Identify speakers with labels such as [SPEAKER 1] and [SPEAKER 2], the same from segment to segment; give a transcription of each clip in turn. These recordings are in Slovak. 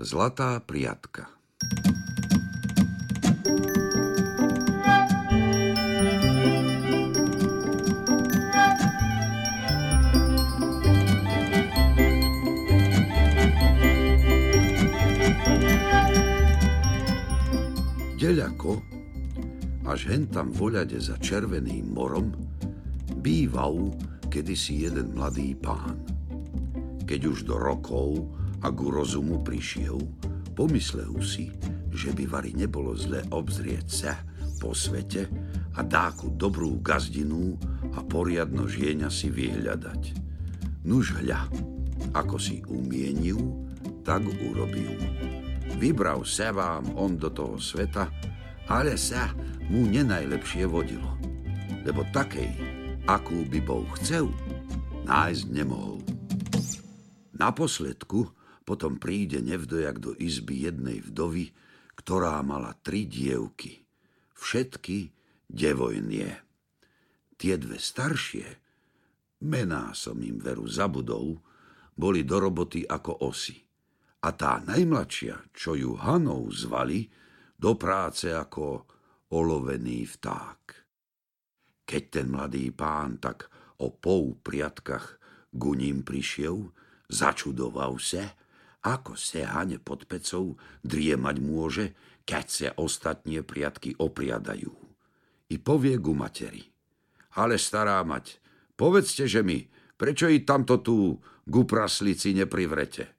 [SPEAKER 1] Zlatá priatka Deľako, až hen tam voľade za červeným morom, býval kedysi jeden mladý pán. Keď už do rokov a ku rozumu prišiel, pomyslel si, že by vari nebolo zle obzrieť sa po svete a dáku dobrú gazdinu a poriadno žieňa si vyhľadať. Nuž hľa, ako si umienil, tak urobil. Vybral sa vám on do toho sveta, ale sa mu nenajlepšie vodilo, lebo takej, akú by bol chcel, nájsť nemohol. Naposledku potom príde nevdojak do izby jednej vdovy, ktorá mala tri dievky. Všetky devojnie. Tie dve staršie, mená som im veru zabudol, boli do roboty ako osy. A tá najmladšia, čo ju Hanou zvali, do práce ako olovený vták. Keď ten mladý pán tak o pou priatkach ku prišiel, začudoval sa, ako sa Hane pod pecou driemať môže, keď sa ostatnie priatky opriadajú. I povie ku materi. Ale stará mať, povedzte, že mi, prečo i tamto tú ku praslici neprivrete?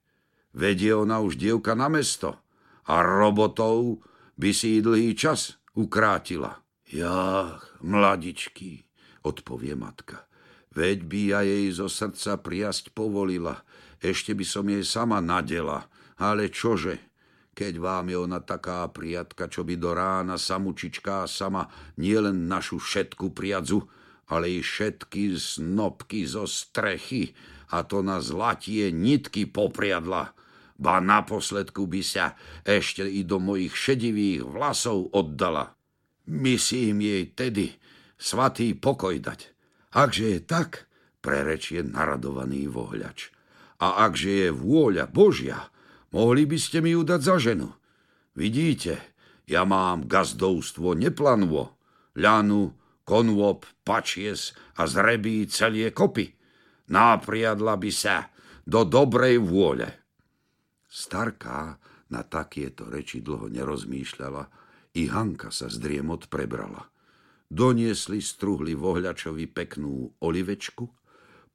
[SPEAKER 1] Vedie ona už dievka na mesto a robotov by si dlhý čas ukrátila. Jach, mladičky, odpovie matka. Veď by ja jej zo srdca priasť povolila, ešte by som jej sama nadela. Ale čože, keď vám je ona taká priatka, čo by do rána samučičká sama nielen našu všetku priadzu, ale i všetky snopky zo strechy, a to na zlatie nitky popriadla ba naposledku by sa ešte i do mojich šedivých vlasov oddala. Myslím jej tedy svatý pokoj dať. Akže je tak, prerečie naradovaný vohľač. A akže je vôľa Božia, mohli by ste mi ju dať za ženu. Vidíte, ja mám gazdovstvo neplanvo, ľanu, konvop, pačies a zrebí celie kopy. Napriadla by sa do dobrej vôle. Starká na takieto reči dlho nerozmýšľala, i Hanka sa z prebrala. Doniesli struhli vohľačovi peknú olivečku,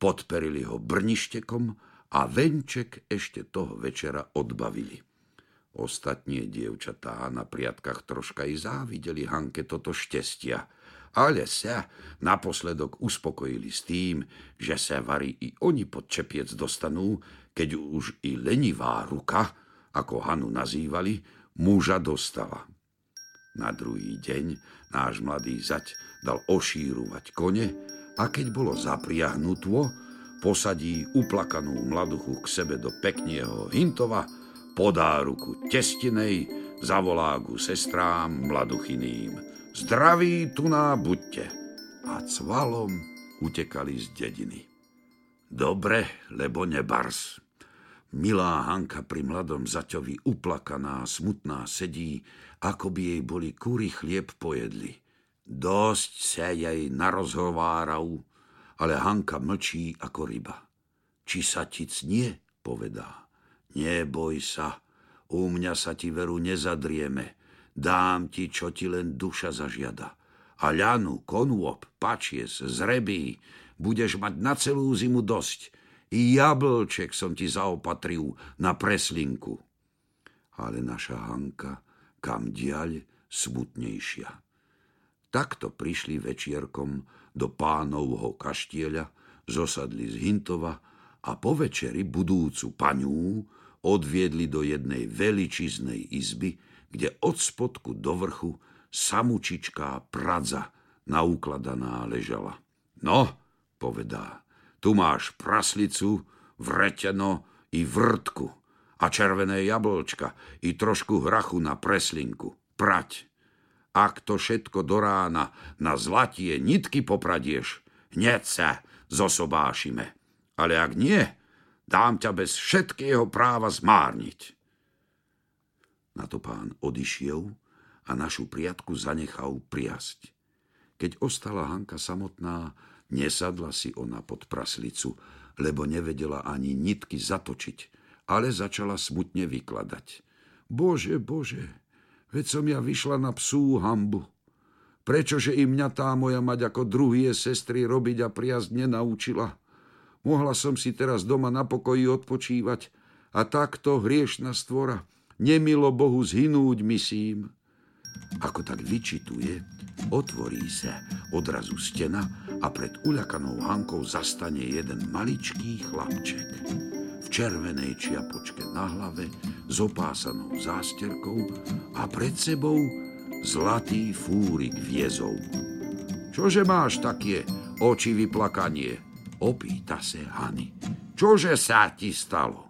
[SPEAKER 1] podperili ho brništekom a venček ešte toho večera odbavili. Ostatnie dievčatá na priatkách troška i závideli Hanke toto štestia, ale sa naposledok uspokojili s tým, že sa varí i oni pod čepiec dostanú, keď už i lenivá ruka, ako Hanu nazývali, muža dostala. Na druhý deň náš mladý zať dal ošíruvať kone a keď bolo zapriahnutvo, posadí uplakanú mladuchu k sebe do pekného hintova, podá ruku testinej, zavolá ku sestrám mladuchyným. Zdraví tu buďte. A cvalom utekali z dediny. Dobre, lebo nebars. Milá Hanka pri mladom zaťovi uplakaná, smutná sedí, ako by jej boli kúry chlieb pojedli. Dosť sa jej narozhovárajú, ale Hanka mlčí ako ryba. Či sa ti cnie, povedá. Neboj sa, u mňa sa ti veru nezadrieme. Dám ti, čo ti len duša zažiada. A ľanu, konôb, pačies, zrebí, budeš mať na celú zimu dosť i jablček som ti zaopatril na preslinku. Ale naša Hanka kam diaľ smutnejšia. Takto prišli večierkom do pánovho kaštieľa, zosadli z Hintova a po večeri budúcu paňú odviedli do jednej veličiznej izby, kde od spodku do vrchu samučičká pradza naukladaná ležala. No, povedá, tu máš praslicu, vreteno i vrtku a červené jablčka i trošku hrachu na preslinku. Prať. Ak to všetko do rána na zlatie nitky popradieš, hneď sa zosobášime. Ale ak nie, dám ťa bez všetkého práva zmárniť. Na to pán odišiel a našu priatku zanechal priasť. Keď ostala Hanka samotná, nesadla si ona pod praslicu, lebo nevedela ani nitky zatočiť, ale začala smutne vykladať. Bože, bože, veď som ja vyšla na psú hambu. Prečože i mňa tá moja mať ako druhé sestry robiť a priazd nenaučila? Mohla som si teraz doma na pokoji odpočívať a takto hriešna stvora nemilo Bohu zhynúť myslím. Ako tak vyčituje, otvorí sa odrazu stena a pred uľakanou Hankou zastane jeden maličký chlapček v červenej čiapočke na hlave, s opásanou zásterkou a pred sebou zlatý fúrik viezov. Čože máš také oči vyplakanie? Opýta sa Hany. Čože sa ti stalo?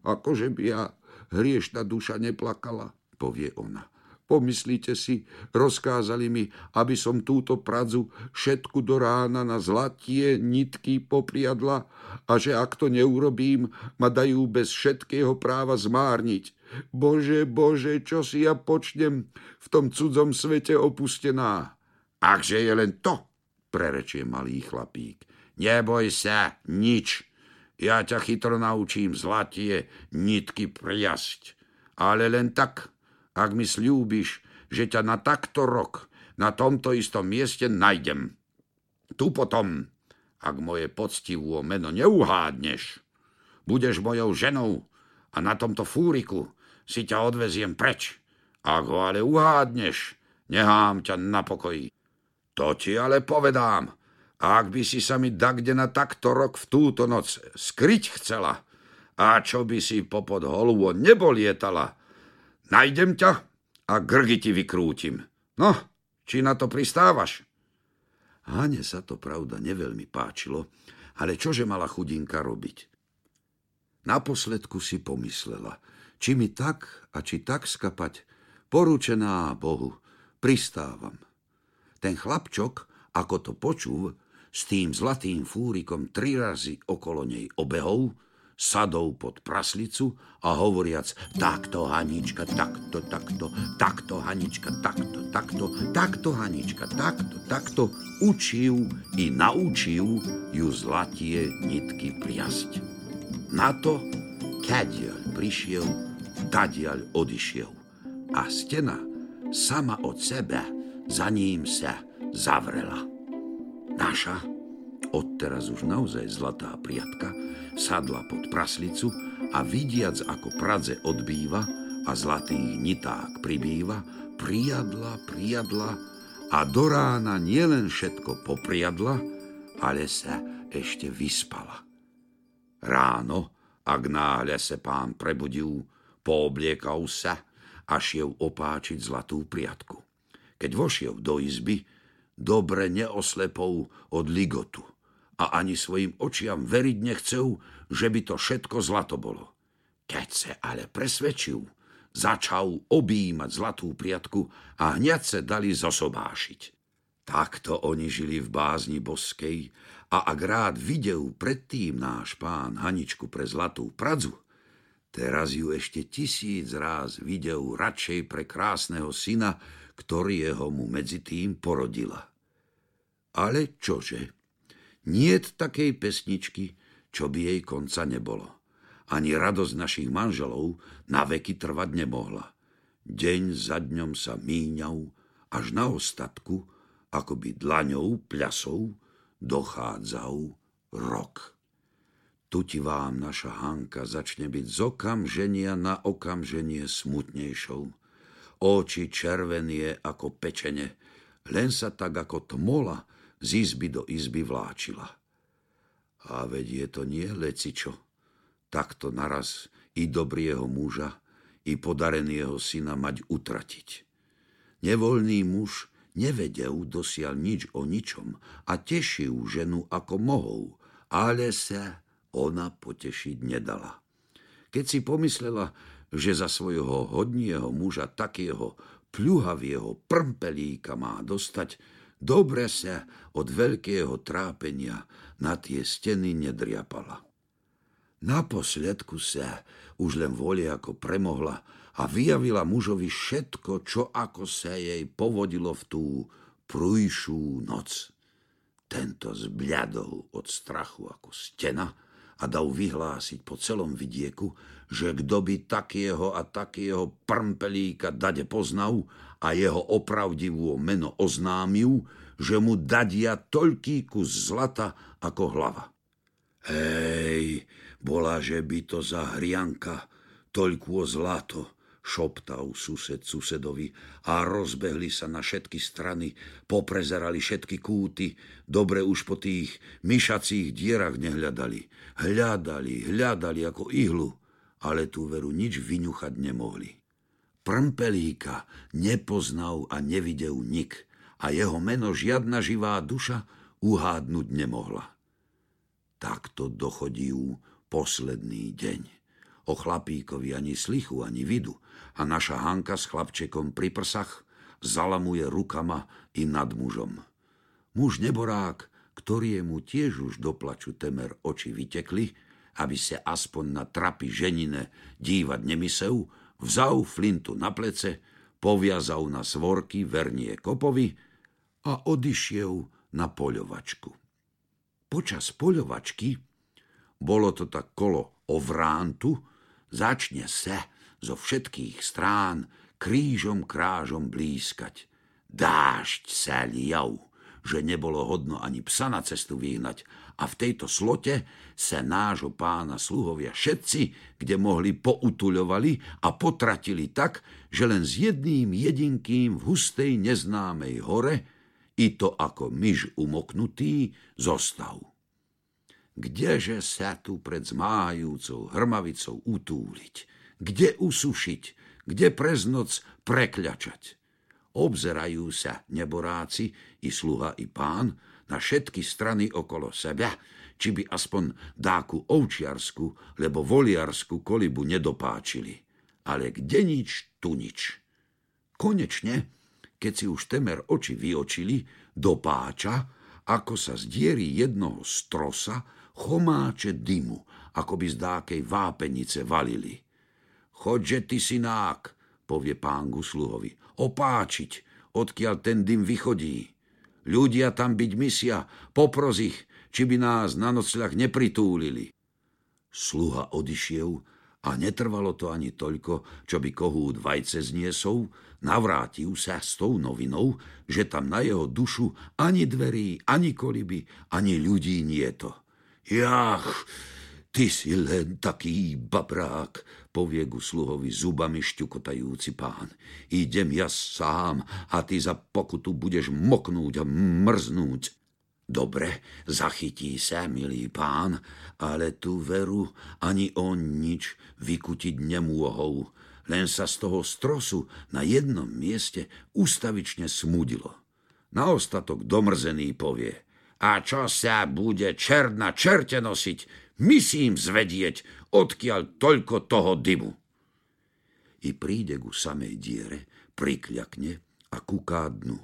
[SPEAKER 1] Akože by ja hriešna duša neplakala, povie ona. Pomyslíte si, rozkázali mi, aby som túto pradzu všetku do rána na zlatie nitky popriadla a že ak to neurobím, ma dajú bez všetkého práva zmárniť. Bože, Bože, čo si ja počnem v tom cudzom svete opustená? Akže je len to, prerečie malý chlapík. Neboj sa, nič. Ja ťa chytro naučím zlatie nitky priasť. Ale len tak, ak mi slúbiš, že ťa na takto rok na tomto istom mieste najdem. Tu potom, ak moje poctivé meno neuhádneš, budeš mojou ženou a na tomto fúriku si ťa odveziem preč. Ak ho ale uhádneš, nehám ťa na pokoji. To ti ale povedám, ak by si sa mi dakde na takto rok v túto noc skryť chcela, a čo by si popod holuvo nebolietala, Najdem ťa a grgy ti vykrútim. No, či na to pristávaš? Hane sa to pravda neveľmi páčilo, ale čože mala chudinka robiť? Naposledku si pomyslela, či mi tak a či tak skapať, poručená Bohu, pristávam. Ten chlapčok, ako to počul, s tým zlatým fúrikom tri razy okolo nej obehol, sadou pod praslicu a hovoriac takto Hanička, takto, takto, takto Hanička, takto, takto, takto Hanička, takto, takto, učil i naučil ju zlatie nitky priasť. Na to kadiaľ prišiel, tadiaľ odišiel a stena sama od sebe za ním sa zavrela. Naša, odteraz už naozaj zlatá priatka, sadla pod praslicu a vidiac, ako pradze odbýva a zlatý niták pribýva, prijadla, prijadla a do rána nielen všetko popriadla, ale sa ešte vyspala. Ráno, ak náhle sa pán prebudil, poobliekal sa a šiel opáčiť zlatú priatku. Keď vošiel do izby, dobre neoslepou od ligotu a ani svojim očiam veriť nechcel, že by to všetko zlato bolo. Keď sa ale presvedčil, začal objímať zlatú priatku a hneď sa dali zosobášiť. Takto oni žili v bázni boskej a ak rád videl predtým náš pán Haničku pre zlatú pradzu, teraz ju ešte tisíc ráz videl radšej pre krásneho syna, ktorého mu medzi tým porodila. Ale čože? Niet takej pesničky, čo by jej konca nebolo. Ani radosť našich manželov na veky trvať nemohla. Deň za dňom sa míňal, až na ostatku, by dlaňou, pľasou, dochádzal rok. Tu ti vám naša Hanka začne byť z okamženia na okamženie smutnejšou. Oči červenie ako pečene, len sa tak ako tmola z izby do izby vláčila. A veď je to nie lecičo, takto naraz i dobrieho muža, i podareného syna mať utratiť. Nevoľný muž nevedel dosiaľ nič o ničom a tešil ženu ako mohol, ale sa ona potešiť nedala. Keď si pomyslela, že za svojho hodního muža takého pľuhavého prmpelíka má dostať, Dobre sa od veľkého trápenia na tie steny nedriapala. Naposledku sa už len volie ako premohla a vyjavila mužovi všetko, čo ako sa jej povodilo v tú prujšú noc. Tento zbľadol od strachu ako stena a dal vyhlásiť po celom vidieku, že kto by takého a takého prmpelíka dade poznal a jeho opravdivú meno oznámil, že mu dadia toľký kus zlata ako hlava. Hej, bola, že by to za hrianka, toľko zlato, šoptal sused susedovi a rozbehli sa na všetky strany, poprezerali všetky kúty, dobre už po tých myšacích dierach nehľadali. Hľadali, hľadali ako ihlu, ale tú veru nič vyňuchať nemohli. Prmpelíka nepoznal a nevidel nik a jeho meno žiadna živá duša uhádnuť nemohla. Takto dochodil posledný deň. O chlapíkovi ani slichu, ani vidu a naša Hanka s chlapčekom pri prsach zalamuje rukama i nad mužom. Muž neborák, mu tiež už doplaču temer oči vytekli, aby sa aspoň na trapy ženine dívať nemysel, vzal flintu na plece, poviazal na svorky vernie kopovi a odišiel na poľovačku. Počas poľovačky, bolo to tak kolo o vrántu, začne sa zo všetkých strán krížom krážom blízkať. Dážď sa liav, že nebolo hodno ani psa na cestu vyhnať a v tejto slote sa nášho pána sluhovia všetci, kde mohli poutuľovali a potratili tak, že len s jedným jedinkým v hustej neznámej hore, i to ako myž umoknutý, zostal. Kdeže sa tu pred zmájúcou hrmavicou utúliť? kde usušiť, kde prez noc prekľačať. Obzerajú sa neboráci, i sluha, i pán, na všetky strany okolo seba, či by aspoň dáku ovčiarsku, lebo voliarsku kolibu nedopáčili. Ale kde nič, tu nič. Konečne, keď si už temer oči vyočili, do páča, ako sa z diery jednoho strosa chomáče dymu, ako by z dákej vápenice valili. Chodže ty synák, povie pán Gusluhovi, opáčiť, odkiaľ ten dym vychodí. Ľudia tam byť misia, popros ich, či by nás na nocľach nepritúlili. Sluha odišiel a netrvalo to ani toľko, čo by kohút vajce zniesol, navrátil sa s tou novinou, že tam na jeho dušu ani dverí, ani koliby, ani ľudí nie to. Jach, ty si len taký babrák, povie ku sluhovi zubami šťukotajúci pán. Idem ja sám a ty za pokutu budeš moknúť a mrznúť. Dobre, zachytí sa, milý pán, ale tú veru ani on nič vykutiť nemôhol. Len sa z toho strosu na jednom mieste ustavične smudilo. Na ostatok domrzený povie. A čo sa bude čert na čerte nosiť? Myslím zvedieť, odkiaľ toľko toho dymu. I príde ku samej diere, prikľakne a kúká dnu.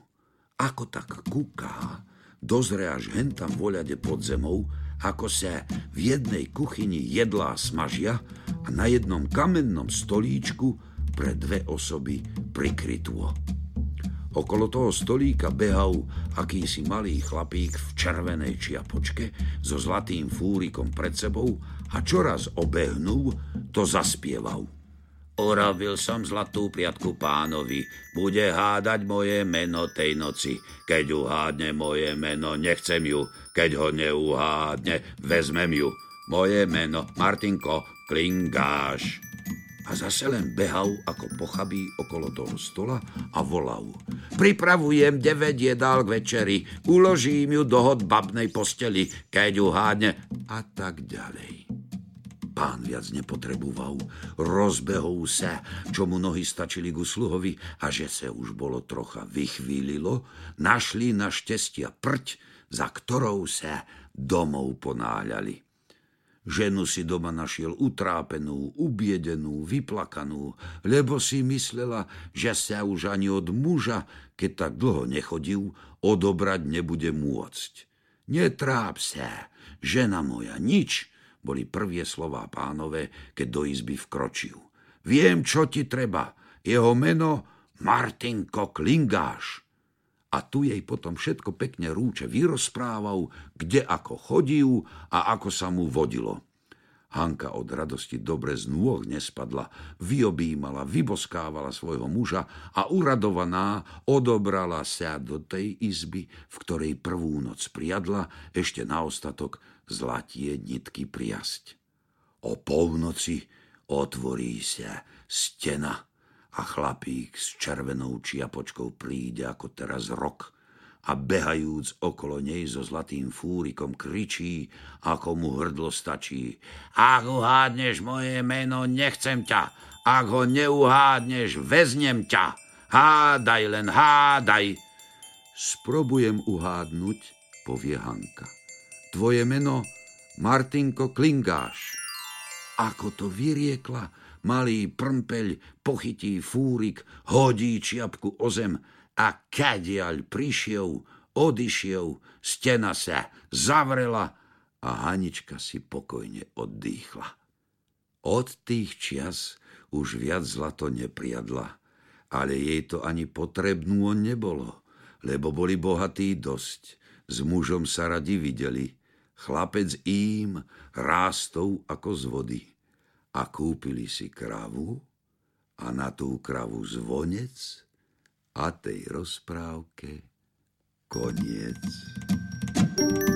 [SPEAKER 1] Ako tak kúká, dozre až hentam voľade pod zemou, ako sa v jednej kuchyni jedlá smažia a na jednom kamennom stolíčku pre dve osoby prikrytvo. Okolo toho stolíka behal akýsi malý chlapík v červenej čiapočke so zlatým fúrikom pred sebou a čoraz obehnul, to zaspieval. Urobil som zlatú priatku pánovi, bude hádať moje meno tej noci. Keď uhádne moje meno, nechcem ju, keď ho neuhádne, vezmem ju. Moje meno, Martinko Klingáš a zase len behal ako pochabí okolo toho stola a volal. Pripravujem 9 jedál k večeri, uložím ju do hod babnej posteli, keď ju hádne a tak ďalej. Pán viac nepotreboval, rozbehol sa, čo mu nohy stačili ku sluhovi a že sa už bolo trocha vychvílilo, našli na šťastia prť, za ktorou sa domov ponáhľali. Ženu si doma našiel utrápenú, ubiedenú, vyplakanú, lebo si myslela, že sa už ani od muža, keď tak dlho nechodil, odobrať nebude môcť. Netráp sa, žena moja, nič, boli prvé slová pánové, keď do izby vkročil. Viem, čo ti treba. Jeho meno Martinko Klingáš. A tu jej potom všetko pekne rúče vyrozprával, kde ako chodil a ako sa mu vodilo. Hanka od radosti dobre z nôh nespadla, vyobímala, vyboskávala svojho muža a uradovaná odobrala sa do tej izby, v ktorej prvú noc priadla, ešte na ostatok zlatie nitky priasť. O polnoci otvorí sa stena a chlapík s červenou čiapočkou príde ako teraz rok – a behajúc okolo nej so zlatým fúrikom kričí, ako mu hrdlo stačí. Ak uhádneš moje meno, nechcem ťa. Ak ho neuhádneš, veznem ťa. Hádaj len, hádaj. Sprobujem uhádnuť, povie Hanka. Tvoje meno Martinko Klingáš. Ako to vyriekla, malý prmpeľ pochytí fúrik, hodí čiapku o zem, a kadiaľ prišiel, odišiel, stena sa zavrela a Hanička si pokojne oddychla. Od tých čias už viac zlato nepriadla, ale jej to ani potrebnú nebolo, lebo boli bohatí dosť. S mužom sa radi videli. Chlapec im rástol ako z vody. A kúpili si kravu a na tú kravu zvonec a tej rozprávke koniec. thank you